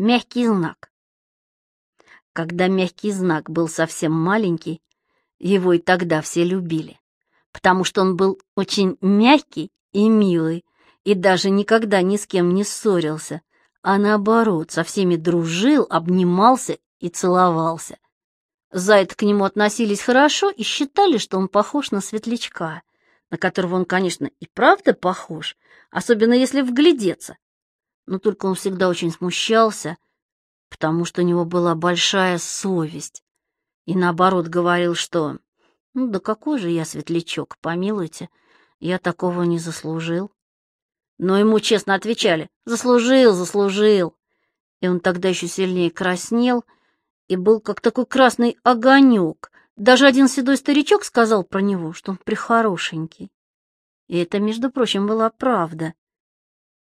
Мягкий знак. Когда мягкий знак был совсем маленький, его и тогда все любили, потому что он был очень мягкий и милый, и даже никогда ни с кем не ссорился, а наоборот, со всеми дружил, обнимался и целовался. За это к нему относились хорошо и считали, что он похож на светлячка, на которого он, конечно, и правда похож, особенно если вглядеться. Но только он всегда очень смущался, потому что у него была большая совесть, и наоборот говорил, что «Ну да какой же я светлячок, помилуйте, я такого не заслужил». Но ему честно отвечали «Заслужил, заслужил». И он тогда еще сильнее краснел и был как такой красный огонек. Даже один седой старичок сказал про него, что он прихорошенький. И это, между прочим, была правда.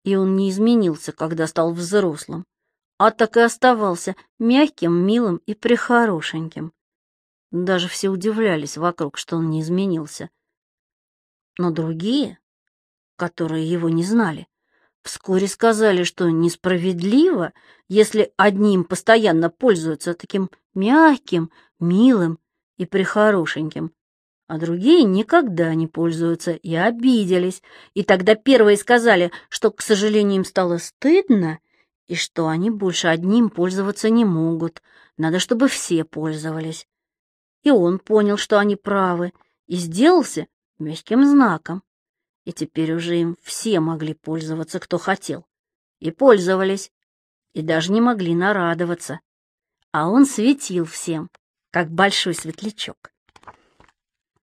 И он не изменился, когда стал взрослым, а так и оставался мягким, милым и прихорошеньким. Даже все удивлялись вокруг, что он не изменился. Но другие, которые его не знали, вскоре сказали, что несправедливо, если одним постоянно пользуются таким мягким, милым и прихорошеньким, а другие никогда не пользуются и обиделись. И тогда первые сказали, что, к сожалению, им стало стыдно, и что они больше одним пользоваться не могут, надо, чтобы все пользовались. И он понял, что они правы, и сделался мягким знаком и теперь уже им все могли пользоваться, кто хотел. И пользовались, и даже не могли нарадоваться. А он светил всем, как большой светлячок.